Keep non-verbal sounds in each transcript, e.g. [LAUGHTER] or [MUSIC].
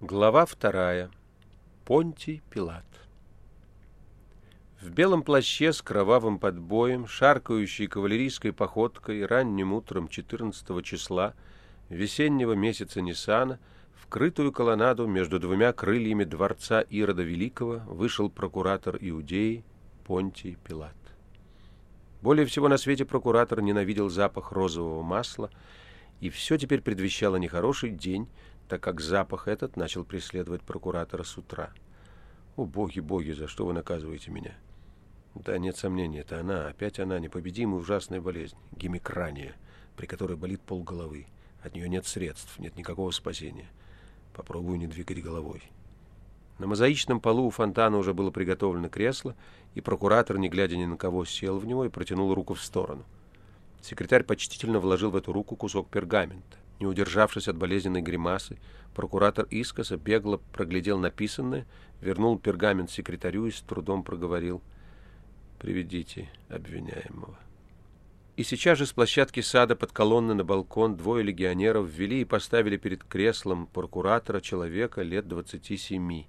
Глава вторая. Понтий Пилат. В белом плаще с кровавым подбоем, шаркающей кавалерийской походкой ранним утром 14 числа весеннего месяца Ниссана в крытую колоннаду между двумя крыльями дворца Ирода Великого вышел прокуратор Иудеи Понтий Пилат. Более всего на свете прокуратор ненавидел запах розового масла, и все теперь предвещало нехороший день, так как запах этот начал преследовать прокуратора с утра. «О, боги, боги, за что вы наказываете меня?» Да, нет сомнений, это она, опять она, непобедимая ужасная болезнь, гемикрания, при которой болит полголовы. От нее нет средств, нет никакого спасения. Попробую не двигать головой. На мозаичном полу у фонтана уже было приготовлено кресло, и прокуратор, не глядя ни на кого, сел в него и протянул руку в сторону. Секретарь почтительно вложил в эту руку кусок пергамента. Не удержавшись от болезненной гримасы, прокуратор искоса бегло проглядел написанное, вернул пергамент секретарю и с трудом проговорил «Приведите обвиняемого». И сейчас же с площадки сада под колонны на балкон двое легионеров ввели и поставили перед креслом прокуратора человека лет двадцати семи.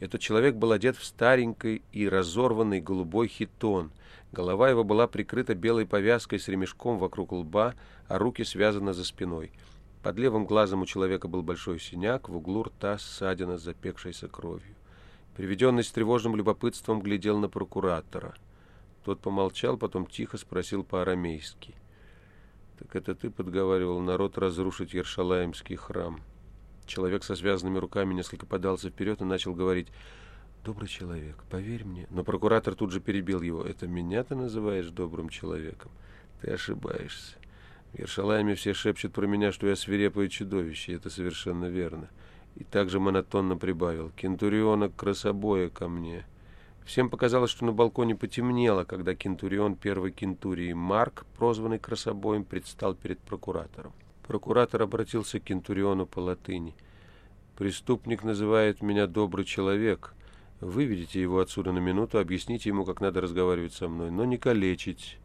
Этот человек был одет в старенький и разорванный голубой хитон. Голова его была прикрыта белой повязкой с ремешком вокруг лба, а руки связаны за спиной — под левым глазом у человека был большой синяк, в углу рта ссадина с запекшейся кровью. Приведенный с тревожным любопытством глядел на прокуратора. Тот помолчал, потом тихо спросил по-арамейски. «Так это ты подговаривал народ разрушить Ершалаемский храм?» Человек со связанными руками несколько подался вперед и начал говорить. «Добрый человек, поверь мне». Но прокуратор тут же перебил его. «Это меня ты называешь добрым человеком? Ты ошибаешься. В Ершалайме все шепчут про меня, что я свирепое чудовище, это совершенно верно. И также монотонно прибавил. Кентурионок красобоя ко мне. Всем показалось, что на балконе потемнело, когда кентурион первой кентурии Марк, прозванный красобоем, предстал перед прокуратором. Прокуратор обратился к кентуриону по латыни. «Преступник называет меня добрый человек. Выведите его отсюда на минуту, объясните ему, как надо разговаривать со мной, но не калечить».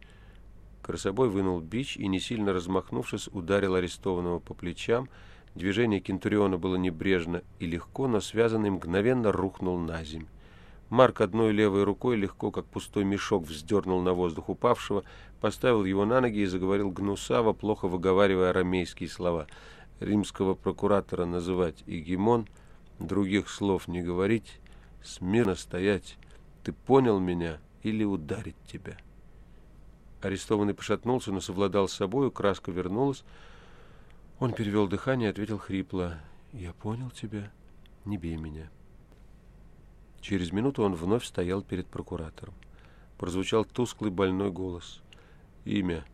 Красобой вынул бич и, не сильно размахнувшись, ударил арестованного по плечам. Движение Кентуриона было небрежно и легко, но связанный мгновенно рухнул на земь. Марк одной левой рукой легко, как пустой мешок, вздернул на воздух упавшего, поставил его на ноги и заговорил гнусаво, плохо выговаривая арамейские слова. Римского прокуратора называть Игимон, других слов не говорить, смирно стоять. Ты понял меня или ударить тебя?» Арестованный пошатнулся, но совладал с собою, краска вернулась. Он перевел дыхание и ответил хрипло. «Я понял тебя. Не бей меня». Через минуту он вновь стоял перед прокуратором. Прозвучал тусклый больной голос. «Имя?»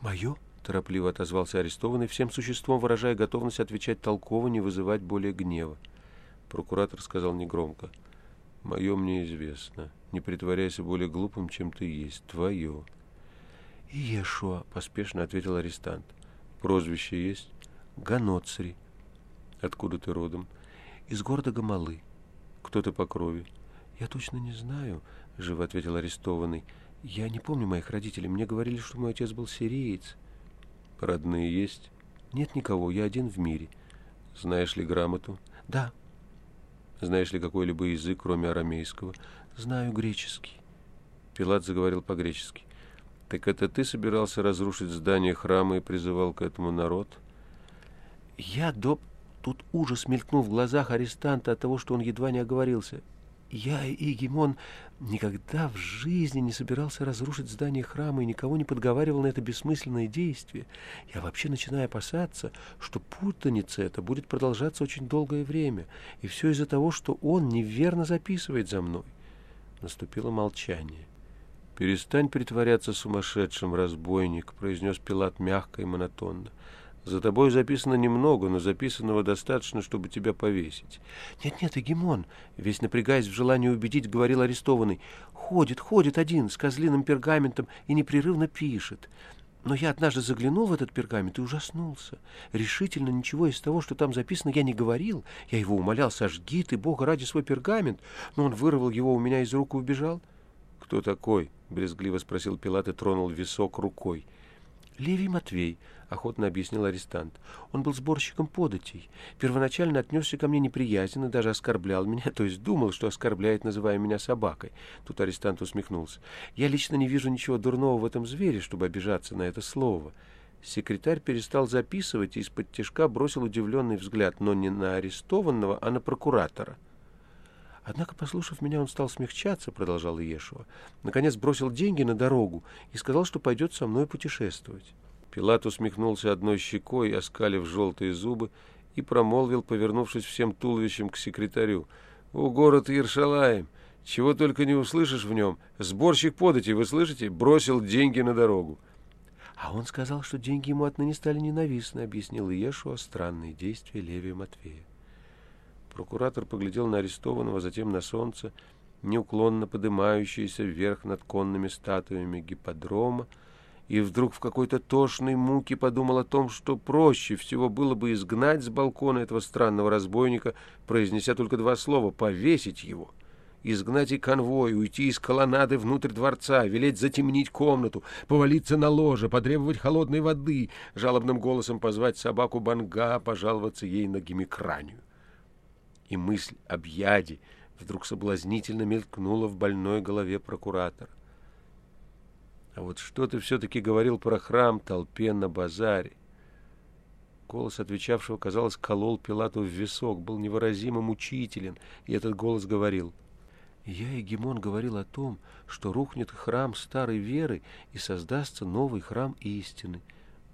«Мое?» — торопливо отозвался арестованный, всем существом выражая готовность отвечать толково, не вызывать более гнева. Прокуратор сказал негромко. «Мое мне известно. Не притворяйся более глупым, чем ты есть. Твое». «Иешуа», — поспешно ответил арестант. «Прозвище есть?» «Ганоцри». «Откуда ты родом?» «Из города Гамалы». «Кто ты по крови?» «Я точно не знаю», — живо ответил арестованный. «Я не помню моих родителей. Мне говорили, что мой отец был сириец». «Родные есть?» «Нет никого. Я один в мире». «Знаешь ли грамоту?» «Да». «Знаешь ли какой-либо язык, кроме арамейского?» «Знаю греческий». Пилат заговорил по-гречески. Так это ты собирался разрушить здание храма и призывал к этому народ? Я, доп... Тут ужас мелькнул в глазах арестанта от того, что он едва не оговорился. Я и Гимон никогда в жизни не собирался разрушить здание храма и никого не подговаривал на это бессмысленное действие. Я вообще начинаю опасаться, что путаница эта будет продолжаться очень долгое время, и все из-за того, что он неверно записывает за мной. Наступило молчание. «Перестань притворяться сумасшедшим, разбойник», — произнес Пилат мягко и монотонно. «За тобой записано немного, но записанного достаточно, чтобы тебя повесить». «Нет-нет, Эгемон», — весь напрягаясь в желании убедить, говорил арестованный, «ходит, ходит один с козлиным пергаментом и непрерывно пишет». Но я однажды заглянул в этот пергамент и ужаснулся. Решительно ничего из того, что там записано, я не говорил. Я его умолял, сожги ты, Бога, ради свой пергамент. Но он вырвал его у меня из рук и убежал. «Кто такой?» — брезгливо спросил Пилат и тронул висок рукой. «Левий Матвей, охотно объяснил арестант. Он был сборщиком податей. Первоначально отнесся ко мне неприязненно, даже оскорблял меня, [LAUGHS] то есть думал, что оскорбляет, называя меня собакой. Тут арестант усмехнулся. Я лично не вижу ничего дурного в этом звере, чтобы обижаться на это слово. Секретарь перестал записывать и из-под тяжка бросил удивленный взгляд, но не на арестованного, а на прокуратора. Однако, послушав меня, он стал смягчаться, продолжал Иешуа. Наконец бросил деньги на дорогу и сказал, что пойдет со мной путешествовать. Пилат усмехнулся одной щекой, оскалив желтые зубы, и промолвил, повернувшись всем туловищем к секретарю. «О, город Иершалаем! Чего только не услышишь в нем! Сборщик подати, вы слышите? Бросил деньги на дорогу!» «А он сказал, что деньги ему отныне стали ненавистны», — объяснил Иешуа странные действия Левия Матвея. Прокуратор поглядел на арестованного, затем на солнце, неуклонно поднимающееся вверх над конными статуями гипподрома, и вдруг в какой-то тошной муке подумал о том, что проще всего было бы изгнать с балкона этого странного разбойника, произнеся только два слова «повесить его». Изгнать и конвой, уйти из колоннады внутрь дворца, велеть затемнить комнату, повалиться на ложе, потребовать холодной воды, жалобным голосом позвать собаку Банга, пожаловаться ей на гемикранию и мысль об яде вдруг соблазнительно мелькнула в больной голове прокуратора. А вот что ты все-таки говорил про храм толпе на базаре? Голос отвечавшего, казалось, колол Пилату в висок, был невыразимо мучителен, и этот голос говорил. «Я, Егемон, говорил о том, что рухнет храм старой веры и создастся новый храм истины».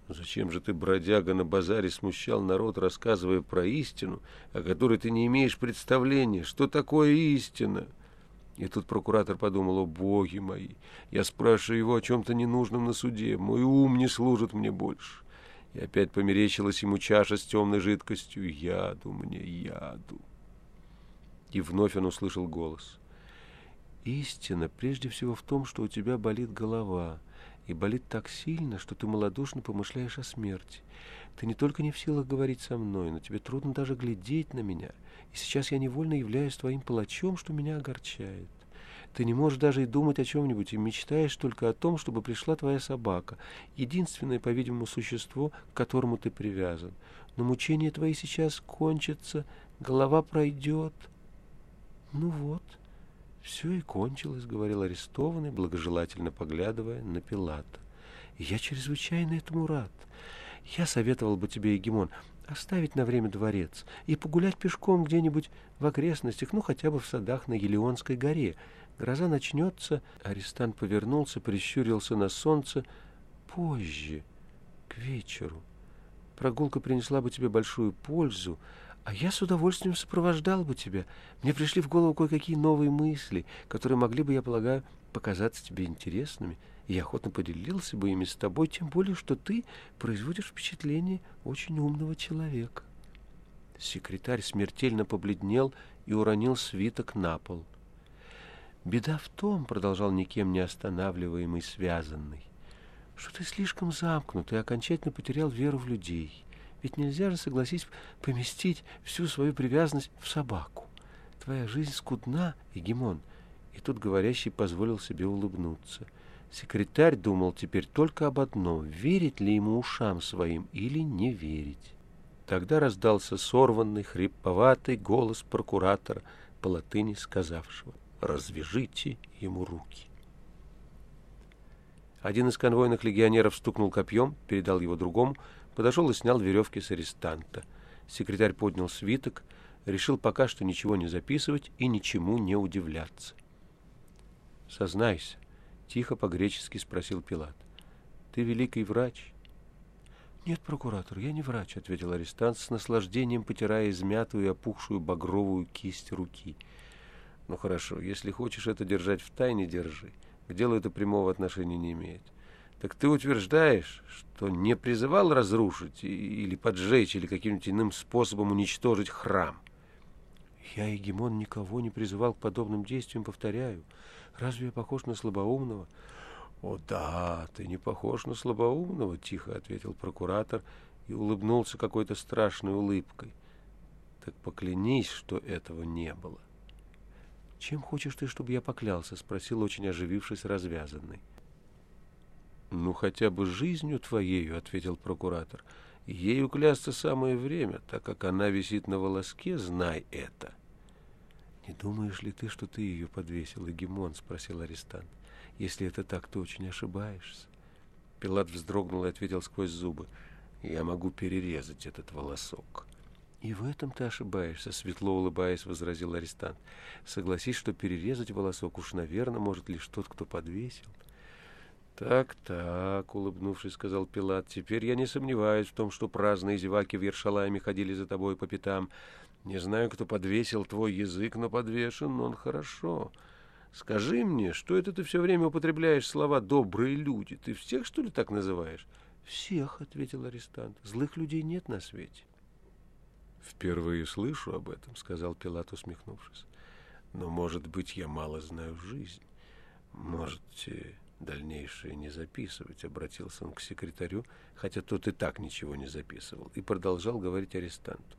Зачем же ты, бродяга, на базаре смущал народ, рассказывая про истину, о которой ты не имеешь представления? Что такое истина? И тут прокуратор подумал, о боги мои, я спрашиваю его о чем-то ненужном на суде, мой ум не служит мне больше. И опять померещилась ему чаша с темной жидкостью, яду мне, яду. И вновь он услышал голос. Истина прежде всего в том, что у тебя болит голова, и болит так сильно, что ты малодушно помышляешь о смерти. Ты не только не в силах говорить со мной, но тебе трудно даже глядеть на меня, и сейчас я невольно являюсь твоим палачом, что меня огорчает. Ты не можешь даже и думать о чем-нибудь, и мечтаешь только о том, чтобы пришла твоя собака, единственное, по-видимому, существо, к которому ты привязан. Но мучения твои сейчас кончатся, голова пройдет. Ну вот, — «Все и кончилось», — говорил арестованный, благожелательно поглядывая на Пилата. «И я чрезвычайно этому рад. Я советовал бы тебе, Егемон, оставить на время дворец и погулять пешком где-нибудь в окрестностях, ну, хотя бы в садах на Елеонской горе. Гроза начнется...» Арестант повернулся, прищурился на солнце. «Позже, к вечеру. Прогулка принесла бы тебе большую пользу, а я с удовольствием сопровождал бы тебя. Мне пришли в голову кое-какие новые мысли, которые могли бы, я полагаю, показаться тебе интересными, и я охотно поделился бы ими с тобой, тем более, что ты производишь впечатление очень умного человека. Секретарь смертельно побледнел и уронил свиток на пол. «Беда в том, — продолжал никем не останавливаемый связанный, — что ты слишком замкнут и окончательно потерял веру в людей». Ведь нельзя же, согласись, поместить всю свою привязанность в собаку. Твоя жизнь скудна, Егемон. И тут говорящий позволил себе улыбнуться. Секретарь думал теперь только об одном — верить ли ему ушам своим или не верить. Тогда раздался сорванный, хриповатый голос прокуратора по латыни сказавшего «Развяжите ему руки». Один из конвойных легионеров стукнул копьем, передал его другому — подошел и снял веревки с арестанта. Секретарь поднял свиток, решил пока что ничего не записывать и ничему не удивляться. «Сознайся», — тихо по-гречески спросил Пилат, — «ты великий врач?» «Нет, прокуратор, я не врач», — ответил арестант с наслаждением, потирая измятую и опухшую багровую кисть руки. «Ну хорошо, если хочешь это держать в тайне, держи. К делу это прямого отношения не имеет. Так ты утверждаешь, что не призывал разрушить или поджечь, или каким-нибудь иным способом уничтожить храм? Я, Егемон, никого не призывал к подобным действиям, повторяю. Разве я похож на слабоумного? О да, ты не похож на слабоумного, тихо ответил прокуратор и улыбнулся какой-то страшной улыбкой. Так поклянись, что этого не было. «Чем хочешь ты, чтобы я поклялся?» — спросил очень оживившись развязанный. «Ну, хотя бы жизнью твоею», — ответил прокуратор. «Ею клясться самое время, так как она висит на волоске, знай это». «Не думаешь ли ты, что ты ее подвесил, Эгемон?» — спросил арестант. «Если это так, то очень ошибаешься». Пилат вздрогнул и ответил сквозь зубы. «Я могу перерезать этот волосок». «И в этом ты ошибаешься», — светло улыбаясь, возразил арестант. «Согласись, что перерезать волосок уж, наверное, может лишь тот, кто подвесил». «Так, так», — улыбнувшись, сказал Пилат, — «теперь я не сомневаюсь в том, что праздные зеваки в Ершалайме ходили за тобой по пятам. Не знаю, кто подвесил твой язык, но подвешен но он хорошо. Скажи мне, что это ты все время употребляешь слова «добрые люди»? Ты всех, что ли, так называешь? «Всех», — ответил арестант. «Злых людей нет на свете». «Впервые слышу об этом», — сказал Пилат, усмехнувшись. «Но, может быть, я мало знаю жизнь. Можете дальнейшее не записывать», — обратился он к секретарю, хотя тот и так ничего не записывал, и продолжал говорить арестанту.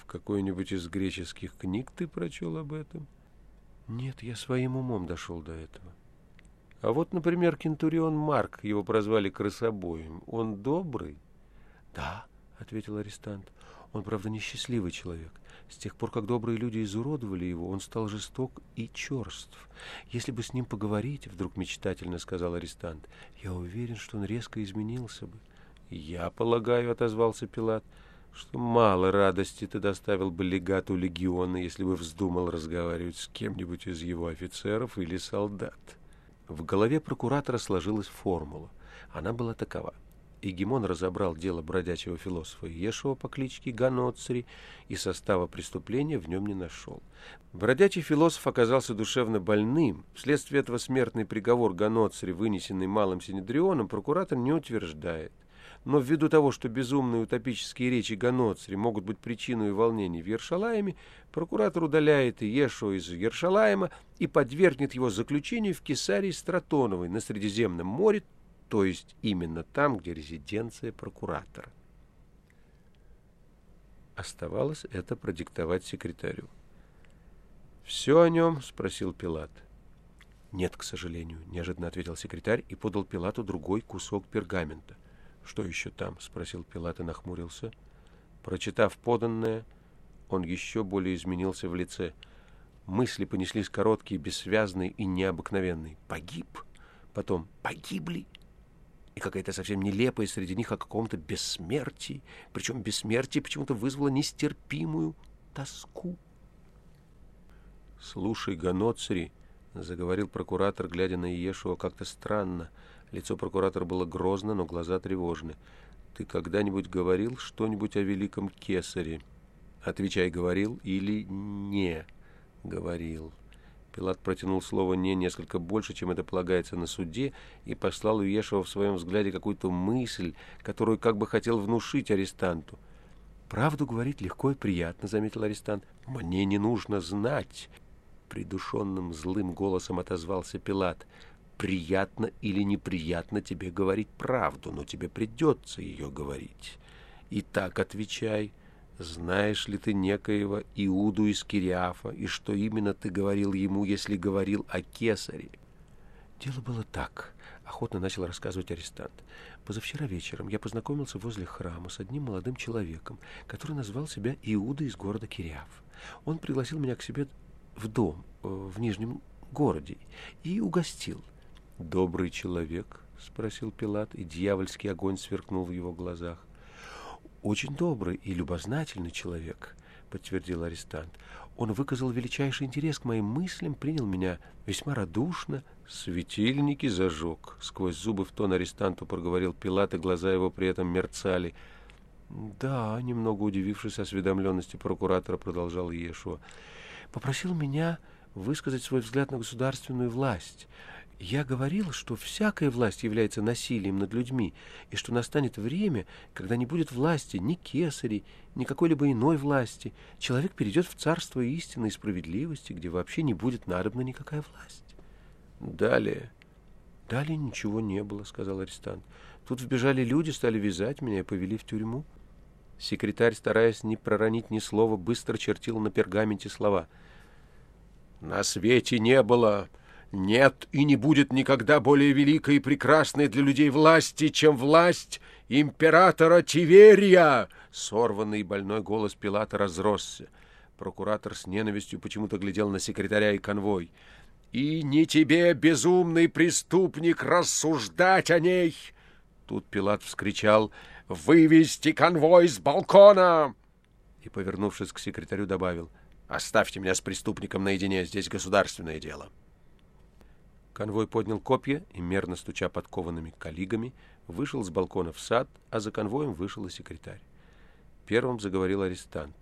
«В какой-нибудь из греческих книг ты прочел об этом?» «Нет, я своим умом дошел до этого». «А вот, например, кентурион Марк, его прозвали крысобоем, он добрый?» «Да», — ответил арестант. Он, правда, несчастливый человек. С тех пор, как добрые люди изуродовали его, он стал жесток и черств. Если бы с ним поговорить, вдруг мечтательно сказал арестант, я уверен, что он резко изменился бы. Я полагаю, отозвался Пилат, что мало радости ты доставил бы легату легиона, если бы вздумал разговаривать с кем-нибудь из его офицеров или солдат. В голове прокуратора сложилась формула. Она была такова — Игимон разобрал дело бродячего философа Ешева по кличке Ганоцри и состава преступления в нем не нашел. Бродячий философ оказался душевно больным. Вследствие этого смертный приговор Ганоцри, вынесенный малым Синедрионом, прокуратор не утверждает. Но ввиду того, что безумные утопические речи Ганоцри могут быть причиной волнений в Ершалаеме, прокуратор удаляет Ешуа из Ершалаема и подвергнет его заключению в Кесарии Стратоновой на Средиземном море то есть именно там, где резиденция прокуратора. Оставалось это продиктовать секретарю. «Все о нем?» — спросил Пилат. «Нет, к сожалению», — неожиданно ответил секретарь и подал Пилату другой кусок пергамента. «Что еще там?» — спросил Пилат и нахмурился. Прочитав поданное, он еще более изменился в лице. Мысли понеслись короткие, бессвязные и необыкновенные. «Погиб!» Потом «Погибли!» и какая-то совсем нелепая среди них о каком-то бессмертии, причем бессмертие почему-то вызвало нестерпимую тоску. «Слушай, Ганоцри», — заговорил прокуратор, глядя на Иешуа как-то странно. Лицо прокуратора было грозно, но глаза тревожны. «Ты когда-нибудь говорил что-нибудь о великом кесаре?» «Отвечай, говорил или не говорил?» Пилат протянул слово «не» несколько больше, чем это полагается на суде, и послал у Ешева в своем взгляде какую-то мысль, которую как бы хотел внушить арестанту. «Правду говорить легко и приятно», — заметил арестант. «Мне не нужно знать», — придушенным злым голосом отозвался Пилат. «Приятно или неприятно тебе говорить правду, но тебе придется ее говорить. И так отвечай». Знаешь ли ты некоего Иуду из Кириафа, и что именно ты говорил ему, если говорил о кесаре? Дело было так, охотно начал рассказывать арестант. Позавчера вечером я познакомился возле храма с одним молодым человеком, который назвал себя Иуда из города Кириаф. Он пригласил меня к себе в дом э, в Нижнем городе и угостил. «Добрый человек?» — спросил Пилат, и дьявольский огонь сверкнул в его глазах. «Очень добрый и любознательный человек», — подтвердил арестант. «Он выказал величайший интерес к моим мыслям, принял меня весьма радушно». «Светильники зажег», — сквозь зубы в тон арестанту проговорил Пилат, и глаза его при этом мерцали. «Да», — немного удивившись осведомленности прокуратора, продолжал Иешуа, — «попросил меня высказать свой взгляд на государственную власть». Я говорил, что всякая власть является насилием над людьми, и что настанет время, когда не будет власти ни кесарей, ни какой-либо иной власти. Человек перейдет в царство истины и справедливости, где вообще не будет надобна никакая власть. Далее. Далее ничего не было, сказал арестант. Тут вбежали люди, стали вязать меня и повели в тюрьму. Секретарь, стараясь не проронить ни слова, быстро чертил на пергаменте слова. «На свете не было Нет и не будет никогда более великой и прекрасной для людей власти, чем власть императора Тиверия!» Сорванный больной голос Пилата разросся. Прокуратор с ненавистью почему-то глядел на секретаря и конвой. «И не тебе, безумный преступник, рассуждать о ней!» Тут Пилат вскричал «Вывести конвой с балкона!» И, повернувшись к секретарю, добавил «Оставьте меня с преступником наедине, здесь государственное дело». Конвой поднял копья и, мерно стуча подкованными коллигами, вышел с балкона в сад, а за конвоем вышел и секретарь. Первым заговорил арестант.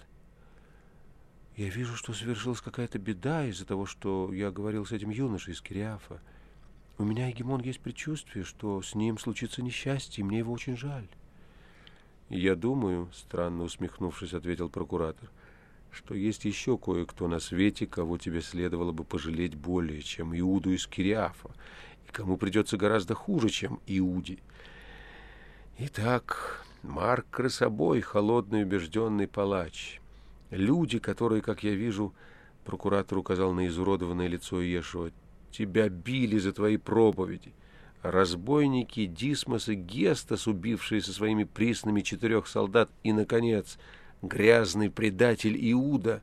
«Я вижу, что совершилась какая-то беда из-за того, что я говорил с этим юношей из Кириафа. У меня, Егемон, есть предчувствие, что с ним случится несчастье, и мне его очень жаль». «Я думаю», — странно усмехнувшись, ответил прокуратор, — что есть еще кое-кто на свете, кого тебе следовало бы пожалеть более, чем Иуду из Кириафа, и кому придется гораздо хуже, чем Иуде. Итак, Марк Красобой, холодный убежденный палач. Люди, которые, как я вижу, прокуратор указал на изуродованное лицо Иешуа, тебя били за твои проповеди. Разбойники Дисмос и Гестас, убившие со своими приснами четырех солдат, и, наконец, — грязный предатель Иуда,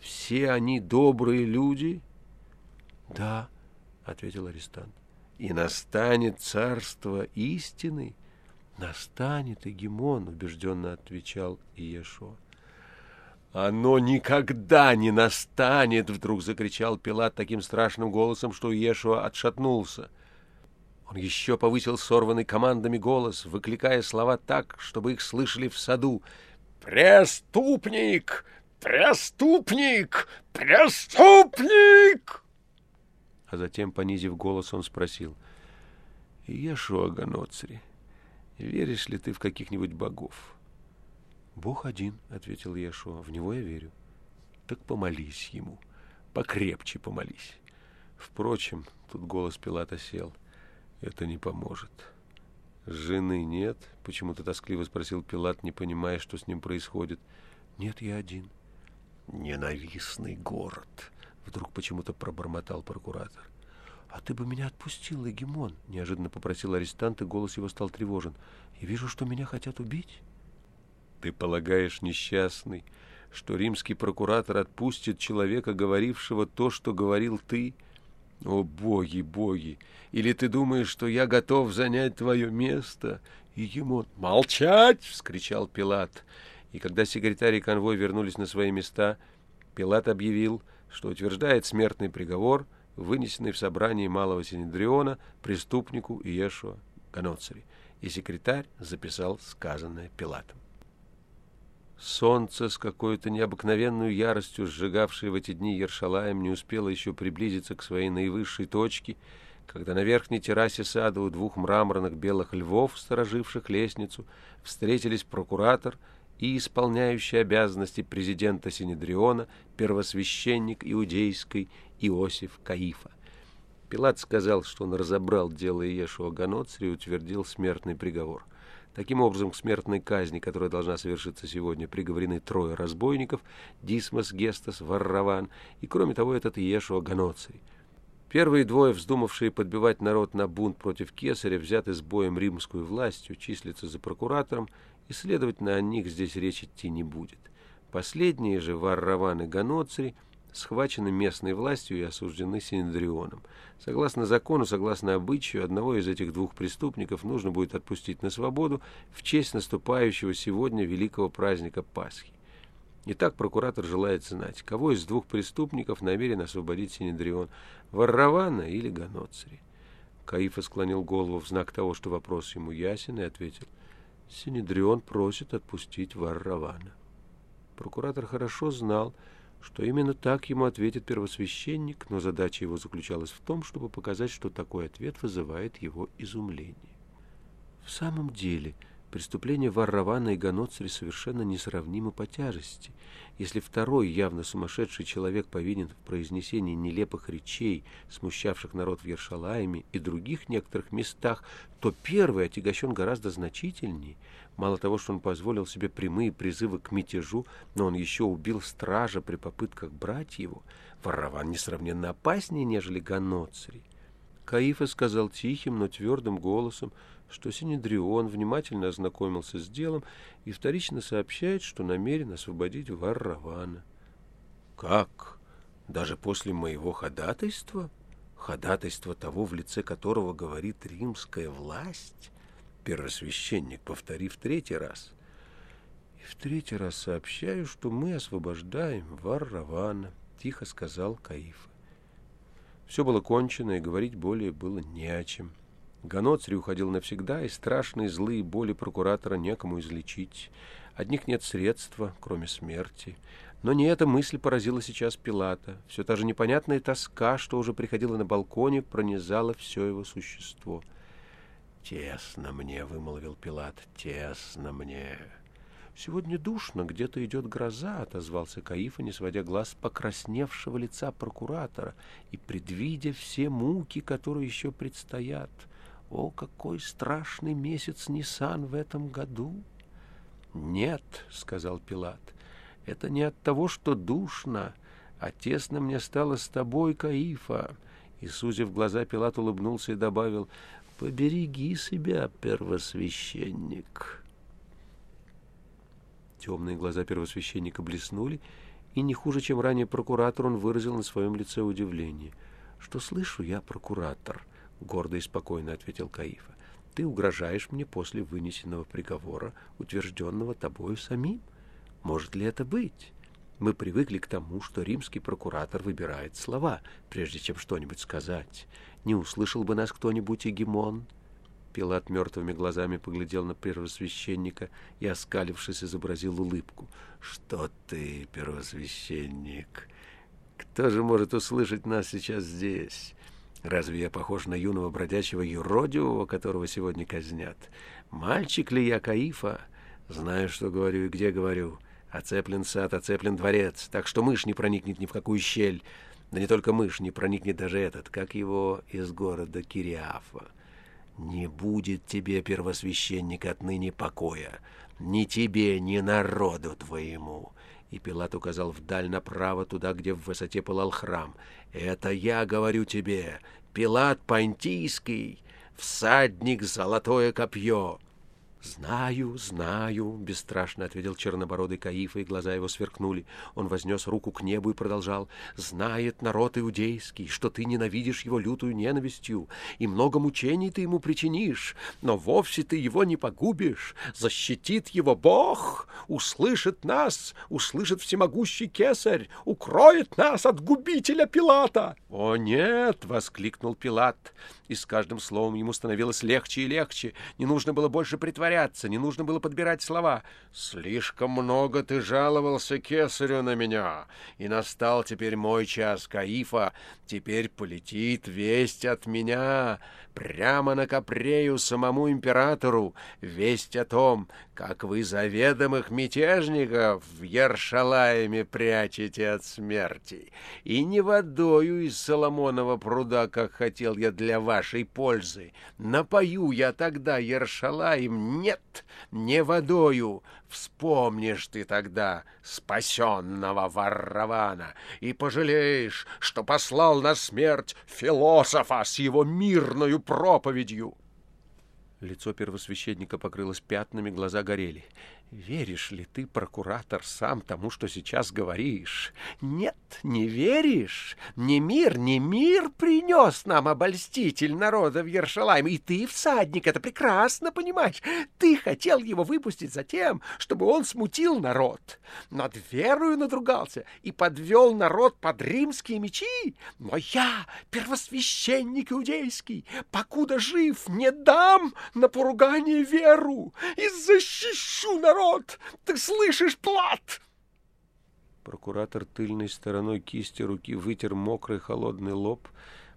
все они добрые люди? — Да, — ответил арестант. — И настанет царство истины? — Настанет, Эгемон, — убежденно отвечал Иешуа. «Оно никогда не настанет!» — вдруг закричал Пилат таким страшным голосом, что Иешуа отшатнулся. Он еще повысил сорванный командами голос, выкликая слова так, чтобы их слышали в саду. «Преступник! Преступник! Преступник!» А затем, понизив голос, он спросил, «Иешуа Ганоцри, веришь ли ты в каких-нибудь богов?» «Бог один», — ответил Иешуа, — «в него я верю». «Так помолись ему, покрепче помолись». Впрочем, тут голос Пилата сел, «это не поможет». «Жены нет?» — почему-то тоскливо спросил Пилат, не понимая, что с ним происходит. «Нет, я один». «Ненавистный город!» — вдруг почему-то пробормотал прокуратор. «А ты бы меня отпустил, Эгемон!» — неожиданно попросил арестант, и голос его стал тревожен. «Я вижу, что меня хотят убить». «Ты полагаешь, несчастный, что римский прокуратор отпустит человека, говорившего то, что говорил ты?» О, боги, боги! Или ты думаешь, что я готов занять твое место? И ему... Молчать! — вскричал Пилат. И когда секретарь и конвой вернулись на свои места, Пилат объявил, что утверждает смертный приговор, вынесенный в собрании Малого Синедриона преступнику Иешуа Ганоцари. И секретарь записал сказанное Пилатом. Солнце с какой-то необыкновенной яростью, сжигавшее в эти дни Ершалаем, не успело еще приблизиться к своей наивысшей точке, когда на верхней террасе сада у двух мраморных белых львов, стороживших лестницу, встретились прокуратор и исполняющий обязанности президента Синедриона, первосвященник иудейской Иосиф Каифа. Пилат сказал, что он разобрал дело Иешуа Ганоцри и утвердил смертный приговор. Таким образом, к смертной казни, которая должна совершиться сегодня, приговорены трое разбойников – Дисмос, Гестас, Варраван и, кроме того, этот Иешуа Ганоций. Первые двое, вздумавшие подбивать народ на бунт против Кесаря, взяты с боем римскую властью, числятся за прокуратором, и, следовательно, о них здесь речь идти не будет. Последние же, Варраван и Ганоций – схвачены местной властью и осуждены Синедрионом. Согласно закону, согласно обычаю, одного из этих двух преступников нужно будет отпустить на свободу в честь наступающего сегодня великого праздника Пасхи. Итак, прокуратор желает знать, кого из двух преступников намерен освободить Синедрион, Варравана или Ганоцри. Каифа склонил голову в знак того, что вопрос ему ясен, и ответил, Синедрион просит отпустить Варравана. Прокуратор хорошо знал, что именно так ему ответит первосвященник, но задача его заключалась в том, чтобы показать, что такой ответ вызывает его изумление. В самом деле, преступления Варравана и Ганоцри совершенно несравнимы по тяжести. Если второй, явно сумасшедший человек, повинен в произнесении нелепых речей, смущавших народ в Ершалаиме и других некоторых местах, то первый отягощен гораздо значительнее. Мало того, что он позволил себе прямые призывы к мятежу, но он еще убил стража при попытках брать его. Варраван несравненно опаснее, нежели Ганоцри. Каифа сказал тихим, но твердым голосом, что Синедрион внимательно ознакомился с делом и вторично сообщает, что намерен освободить Варравана. «Как? Даже после моего ходатайства? Ходатайство того, в лице которого говорит римская власть?» Первосвященник, повторив третий раз. «И в третий раз сообщаю, что мы освобождаем Варравана», — тихо сказал Каифа. Все было кончено, и говорить более было не о чем. Ганоцри уходил навсегда, и страшные злые боли прокуратора некому излечить. От них нет средства, кроме смерти. Но не эта мысль поразила сейчас Пилата. Все та же непонятная тоска, что уже приходила на балконе, пронизала все его существо. «Тесно мне», — вымолвил Пилат, — «тесно мне». «Сегодня душно, где-то идет гроза», — отозвался Каифа, не сводя глаз покрасневшего лица прокуратора и предвидя все муки, которые еще предстоят. «О, какой страшный месяц Нисан в этом году!» «Нет», — сказал Пилат, — «это не от того, что душно, а тесно мне стало с тобой, Каифа». И, сузив глаза, Пилат улыбнулся и добавил, «Побереги себя, первосвященник». Темные глаза первосвященника блеснули, и не хуже, чем ранее прокуратор, он выразил на своем лице удивление. «Что слышу я, прокуратор?» — гордо и спокойно ответил Каифа. «Ты угрожаешь мне после вынесенного приговора, утвержденного тобою самим? Может ли это быть?» Мы привыкли к тому, что римский прокуратор выбирает слова, прежде чем что-нибудь сказать. Не услышал бы нас кто-нибудь, Егемон?» Пилат мертвыми глазами поглядел на первосвященника и, оскалившись, изобразил улыбку. «Что ты, первосвященник? Кто же может услышать нас сейчас здесь? Разве я похож на юного бродячего юродивого, которого сегодня казнят? Мальчик ли я Каифа? Знаю, что говорю и где говорю. Оцеплен сад, оцеплен дворец, так что мышь не проникнет ни в какую щель. Да не только мышь, не проникнет даже этот, как его из города Кириафа. Не будет тебе, первосвященник, отныне покоя, ни тебе, ни народу твоему. И Пилат указал вдаль направо, туда, где в высоте пылал храм. Это я говорю тебе, Пилат Понтийский, всадник золотое копье. «Знаю, знаю», — бесстрашно ответил чернобородый Каифа, и глаза его сверкнули. Он вознес руку к небу и продолжал. «Знает народ иудейский, что ты ненавидишь его лютую ненавистью, и много мучений ты ему причинишь, но вовсе ты его не погубишь. Защитит его Бог, услышит нас, услышит всемогущий кесарь, укроет нас от губителя Пилата». «О, нет!» — воскликнул Пилат, и с каждым словом ему становилось легче и легче. Не нужно было больше притворяться, не нужно было подбирать слова. «Слишком много ты жаловался кесарю на меня, и настал теперь мой час Каифа. Теперь полетит весть от меня прямо на Капрею самому императору, весть о том, как вы заведомых мятежников в Ершалаеме прячете от смерти. И не водою из Соломонова пруда, как хотел я для вашей пользы. Напою я тогда Ершалаем, нет, не водою. Вспомнишь ты тогда спасенного Варравана и пожалеешь, что послал на смерть философа с его мирною проповедью. Лицо первосвященника покрылось пятнами, глаза горели. Веришь ли ты, прокуратор, сам тому, что сейчас говоришь? Нет, не веришь. Не мир, не мир принес нам обольститель народа в Ершалайм. И ты, всадник, это прекрасно понимаешь. Ты хотел его выпустить за тем, чтобы он смутил народ. Над верою надругался и подвел народ под римские мечи. Но я, первосвященник иудейский, покуда жив, не дам на поругание веру и защищу народ народ! Ты слышишь, Плат?» Прокуратор тыльной стороной кисти руки вытер мокрый холодный лоб,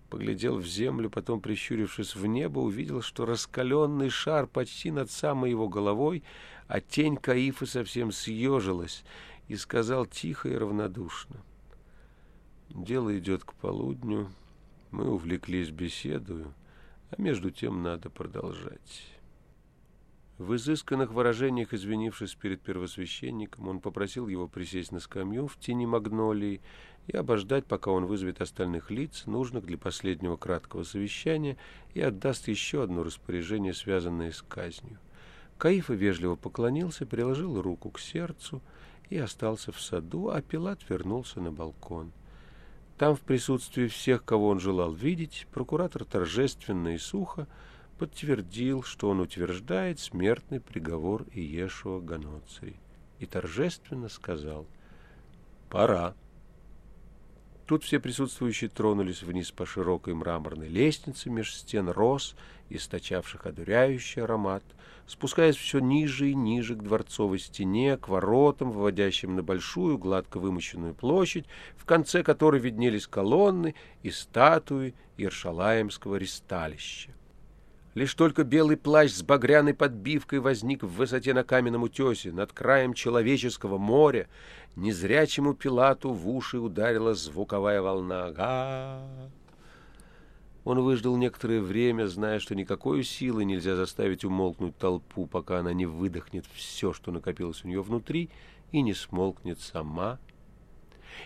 поглядел в землю, потом, прищурившись в небо, увидел, что раскаленный шар почти над самой его головой, а тень Каифа совсем съежилась, и сказал тихо и равнодушно. «Дело идет к полудню, мы увлеклись беседою, а между тем надо продолжать». В изысканных выражениях, извинившись перед первосвященником, он попросил его присесть на скамью в тени магнолии и обождать, пока он вызовет остальных лиц, нужных для последнего краткого совещания, и отдаст еще одно распоряжение, связанное с казнью. Каифа вежливо поклонился, приложил руку к сердцу и остался в саду, а Пилат вернулся на балкон. Там, в присутствии всех, кого он желал видеть, прокуратор торжественно и сухо подтвердил, что он утверждает смертный приговор Иешуа Ганоцри, и торжественно сказал «Пора». Тут все присутствующие тронулись вниз по широкой мраморной лестнице меж стен роз, источавших одуряющий аромат, спускаясь все ниже и ниже к дворцовой стене, к воротам, выводящим на большую гладко вымощенную площадь, в конце которой виднелись колонны и статуи Иршалаемского ристалища. Лишь только белый плащ с багряной подбивкой возник в высоте на каменном утесе, над краем человеческого моря, незрячему Пилату в уши ударила звуковая волна. га Он выждал некоторое время, зная, что никакой силы нельзя заставить умолкнуть толпу, пока она не выдохнет все, что накопилось у нее внутри, и не смолкнет сама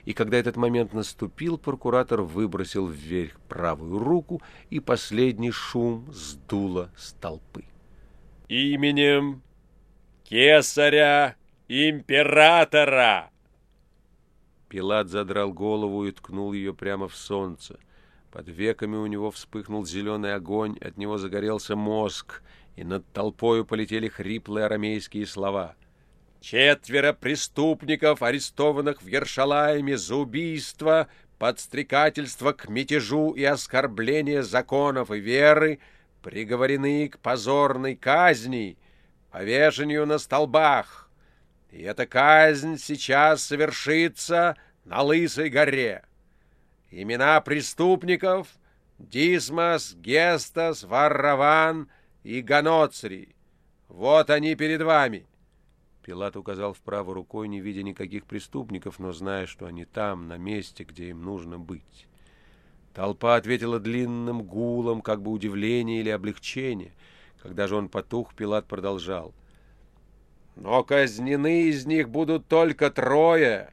и когда этот момент наступил, прокуратор выбросил вверх правую руку, и последний шум сдуло с толпы. «Именем кесаря императора!» Пилат задрал голову и ткнул ее прямо в солнце. Под веками у него вспыхнул зеленый огонь, от него загорелся мозг, и над толпою полетели хриплые арамейские слова — Четверо преступников, арестованных в Ершалайме за убийство, подстрекательство к мятежу и оскорбление законов и веры, приговорены к позорной казни, повешению на столбах. И эта казнь сейчас совершится на Лысой горе. Имена преступников — Дисмос, Гестас, Варраван и Ганоцри. Вот они перед вами. Пилат указал вправо рукой, не видя никаких преступников, но зная, что они там, на месте, где им нужно быть. Толпа ответила длинным гулом, как бы удивление или облегчение. Когда же он потух, Пилат продолжал. «Но казнены из них будут только трое,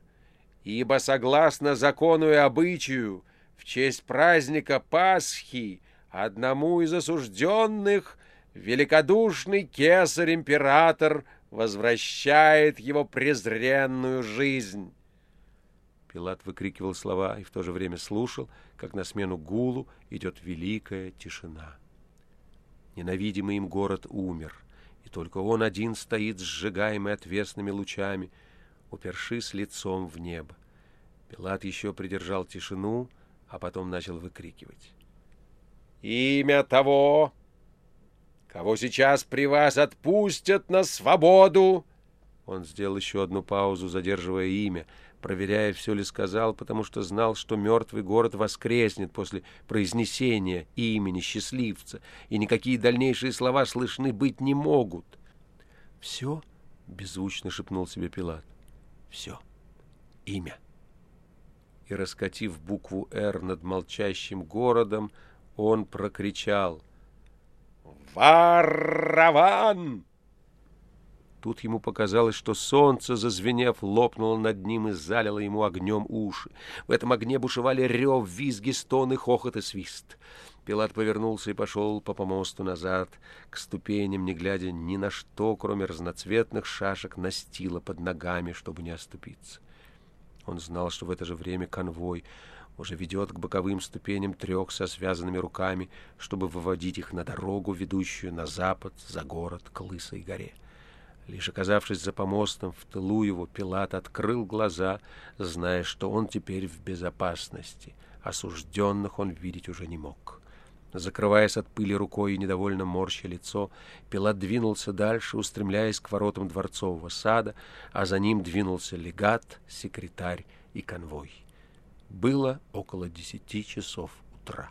ибо, согласно закону и обычаю, в честь праздника Пасхи одному из осужденных великодушный кесарь-император – возвращает его презренную жизнь. Пилат выкрикивал слова и в то же время слушал, как на смену гулу идет великая тишина. Ненавидимый им город умер, и только он один стоит, сжигаемый отвесными лучами, упершись лицом в небо. Пилат еще придержал тишину, а потом начал выкрикивать. «Имя того, кого сейчас при вас отпустят на свободу!» Он сделал еще одну паузу, задерживая имя, проверяя, все ли сказал, потому что знал, что мертвый город воскреснет после произнесения имени счастливца, и никакие дальнейшие слова слышны быть не могут. «Все?» — беззвучно шепнул себе Пилат. «Все. Имя». И, раскатив букву «Р» над молчащим городом, он прокричал — Фараван!» Тут ему показалось, что солнце, зазвенев, лопнуло над ним и залило ему огнем уши. В этом огне бушевали рев, визги, стоны, хохот и свист. Пилат повернулся и пошел по помосту назад, к ступеням, не глядя ни на что, кроме разноцветных шашек настила под ногами, чтобы не оступиться. Он знал, что в это же время конвой уже ведет к боковым ступеням трех со связанными руками, чтобы выводить их на дорогу, ведущую на запад, за город, к Лысой горе. Лишь оказавшись за помостом, в тылу его Пилат открыл глаза, зная, что он теперь в безопасности. Осужденных он видеть уже не мог. Закрываясь от пыли рукой и недовольно морща лицо, Пилат двинулся дальше, устремляясь к воротам дворцового сада, а за ним двинулся легат, секретарь и конвой. Было около десяти часов утра.